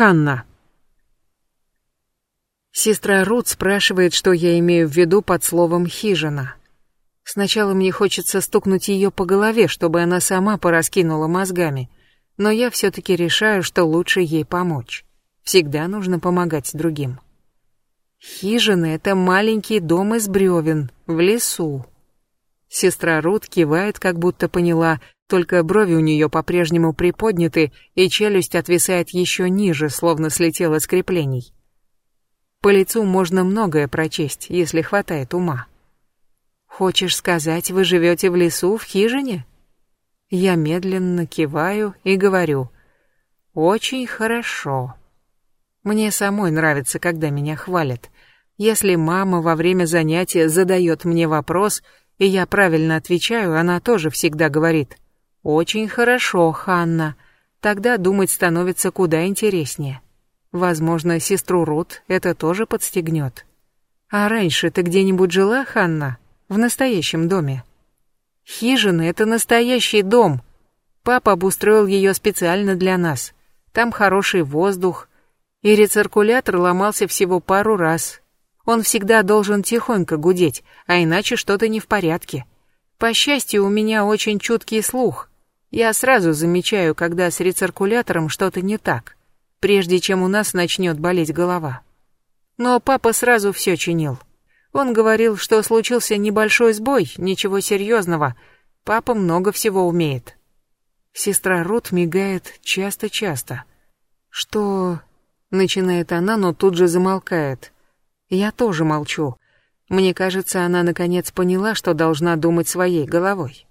Ханна. Сестра Рут спрашивает, что я имею в виду под словом «хижина». Сначала мне хочется стукнуть ее по голове, чтобы она сама пораскинула мозгами, но я все-таки решаю, что лучше ей помочь. Всегда нужно помогать другим. Хижина — это маленький дом из бревен, в лесу. Сестра Рут кивает, как будто поняла, только брови у нее по-прежнему приподняты, и челюсть отвисает еще ниже, словно слетела с креплений. По лицу можно многое прочесть, если хватает ума. «Хочешь сказать, вы живете в лесу, в хижине?» Я медленно киваю и говорю. «Очень хорошо». Мне самой нравится, когда меня хвалят. Если мама во время занятия задает мне вопрос, и я правильно отвечаю, она тоже всегда говорит – очень хорошо, Ханна. Тогда думать становится куда интереснее. Возможно, сестру Рут это тоже подстегнет. А раньше ты где-нибудь жила, Ханна? В настоящем доме? Хижина — это настоящий дом. Папа обустроил ее специально для нас. Там хороший воздух. И рециркулятор ломался всего пару раз. Он всегда должен тихонько гудеть, а иначе что-то не в порядке. По счастью, у меня очень чуткий слух. Я сразу замечаю, когда с рециркулятором что-то не так, прежде чем у нас начнет болеть голова. Но папа сразу все чинил. Он говорил, что случился небольшой сбой, ничего серьезного. Папа много всего умеет. Сестра Рут мигает часто-часто. Что... Начинает она, но тут же замолкает. Я тоже молчу. Мне кажется, она наконец поняла, что должна думать своей головой.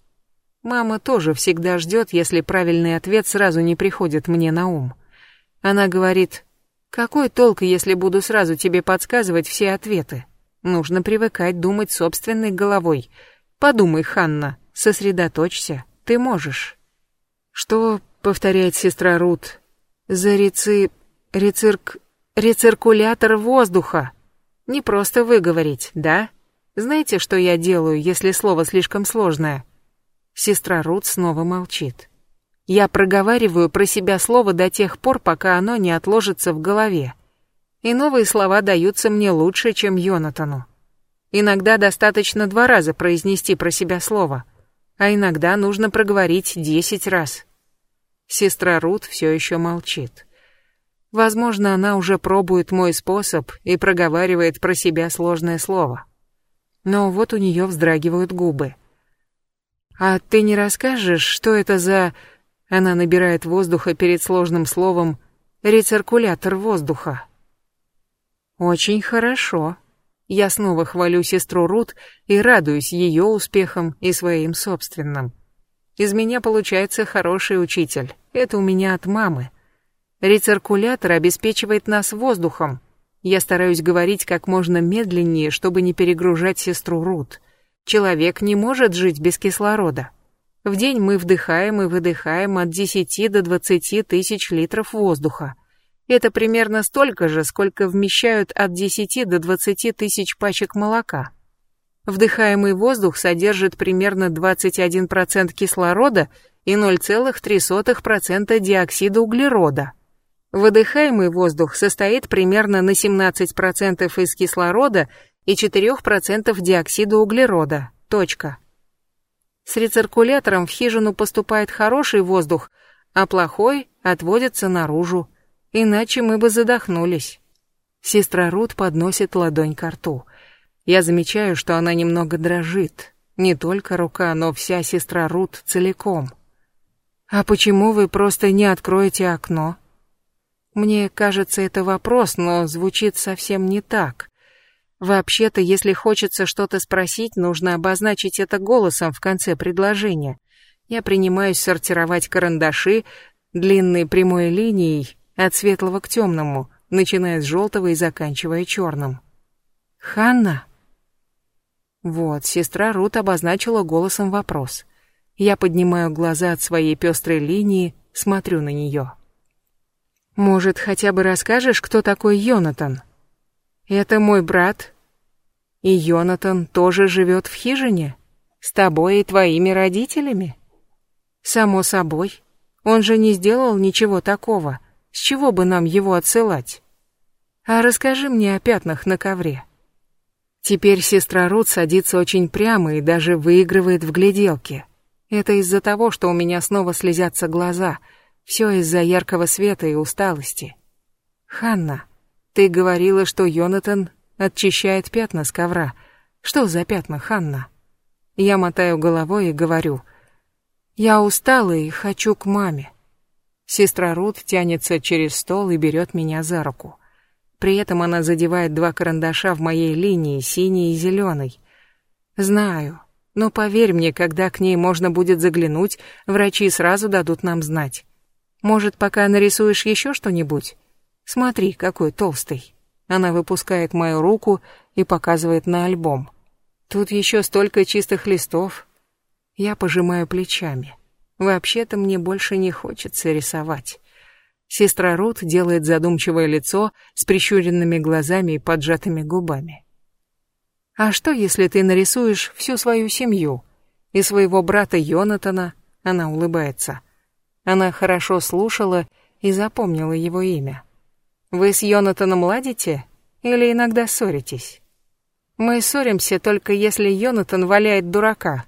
Мама тоже всегда ждет, если правильный ответ сразу не приходит мне на ум. Она говорит, какой толк, если буду сразу тебе подсказывать все ответы? Нужно привыкать думать собственной головой. Подумай, Ханна, сосредоточься, ты можешь. Что, повторяет сестра Рут, за реци... рецирк... рециркулятор воздуха? Не просто выговорить, да? Знаете, что я делаю, если слово слишком сложное? Сестра Рут снова молчит. Я проговариваю про себя слово до тех пор, пока оно не отложится в голове. И новые слова даются мне лучше, чем Йонатану. Иногда достаточно два раза произнести про себя слово, а иногда нужно проговорить десять раз. Сестра Рут все еще молчит. Возможно, она уже пробует мой способ и проговаривает про себя сложное слово. Но вот у нее вздрагивают губы. «А ты не расскажешь, что это за...» Она набирает воздуха перед сложным словом «рециркулятор воздуха». «Очень хорошо». Я снова хвалю сестру Рут и радуюсь ее успехам и своим собственным. Из меня получается хороший учитель. Это у меня от мамы. Рециркулятор обеспечивает нас воздухом. Я стараюсь говорить как можно медленнее, чтобы не перегружать сестру Рут. Человек не может жить без кислорода. В день мы вдыхаем и выдыхаем от 10 до 20 тысяч литров воздуха. Это примерно столько же, сколько вмещают от 10 до 20 тысяч пачек молока. Вдыхаемый воздух содержит примерно 21% кислорода и 0,3% диоксида углерода. Выдыхаемый воздух состоит примерно на 17% из кислорода и 4% диоксида углерода. Точка. С рециркулятором в хижину поступает хороший воздух, а плохой отводится наружу. Иначе мы бы задохнулись. Сестра Рут подносит ладонь к рту. Я замечаю, что она немного дрожит. Не только рука, но вся сестра Рут целиком. «А почему вы просто не откроете окно?» Мне кажется, это вопрос, но звучит совсем не так. Вообще-то, если хочется что-то спросить, нужно обозначить это голосом в конце предложения. Я принимаюсь сортировать карандаши длинной прямой линией от светлого к темному, начиная с желтого и заканчивая черным. «Ханна?» Вот, сестра Рут обозначила голосом вопрос. Я поднимаю глаза от своей пестрой линии, смотрю на нее. «Может, хотя бы расскажешь, кто такой Йонатан?» Это мой брат. И Йонатан тоже живет в хижине? С тобой и твоими родителями? Само собой. Он же не сделал ничего такого. С чего бы нам его отсылать? А расскажи мне о пятнах на ковре. Теперь сестра Рут садится очень прямо и даже выигрывает в гляделке. Это из-за того, что у меня снова слезятся глаза. Все из-за яркого света и усталости. Ханна, ты говорила, что Йонатан очищает пятна с ковра. Что за пятна, Ханна? Я мотаю головой и говорю. Я устала и хочу к маме. Сестра Рут тянется через стол и берет меня за руку. При этом она задевает два карандаша в моей линии, синий и зеленый. Знаю, но поверь мне, когда к ней можно будет заглянуть, врачи сразу дадут нам знать. Может, пока нарисуешь еще что-нибудь? Смотри, какой толстый. Она выпускает мою руку и показывает на альбом. Тут еще столько чистых листов. Я пожимаю плечами. Вообще-то мне больше не хочется рисовать. Сестра Рут делает задумчивое лицо с прищуренными глазами и поджатыми губами. А что, если ты нарисуешь всю свою семью и своего брата Йонатана? Она улыбается. Она хорошо слушала и запомнила его имя. Вы с Йонатаном ладите или иногда ссоритесь? Мы ссоримся только если Йонатан валяет дурака.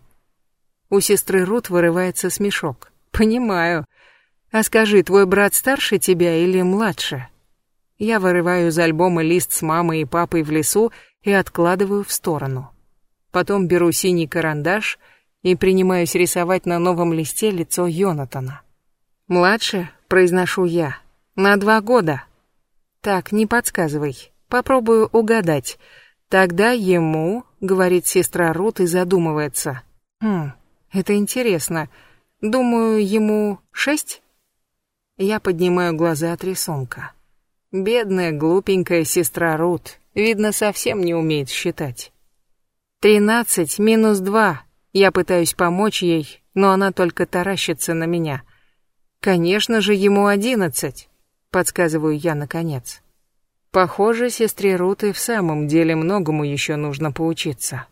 У сестры Рут вырывается смешок. Понимаю. А скажи, твой брат старше тебя или младше? Я вырываю из альбома лист с мамой и папой в лесу и откладываю в сторону. Потом беру синий карандаш и принимаюсь рисовать на новом листе лицо Йонатана. «Младше», — произношу я, — «на два года». «Так, не подсказывай, попробую угадать. Тогда ему», — говорит сестра Рут и задумывается. «Хм, это интересно. Думаю, ему шесть?» Я поднимаю глаза от рисунка. Бедная, глупенькая сестра Рут, видно, совсем не умеет считать. Тринадцать минус два. Я пытаюсь помочь ей, но она только таращится на меня. Конечно же, ему одиннадцать, подсказываю я наконец. Похоже, сестре Рут и в самом деле многому еще нужно поучиться.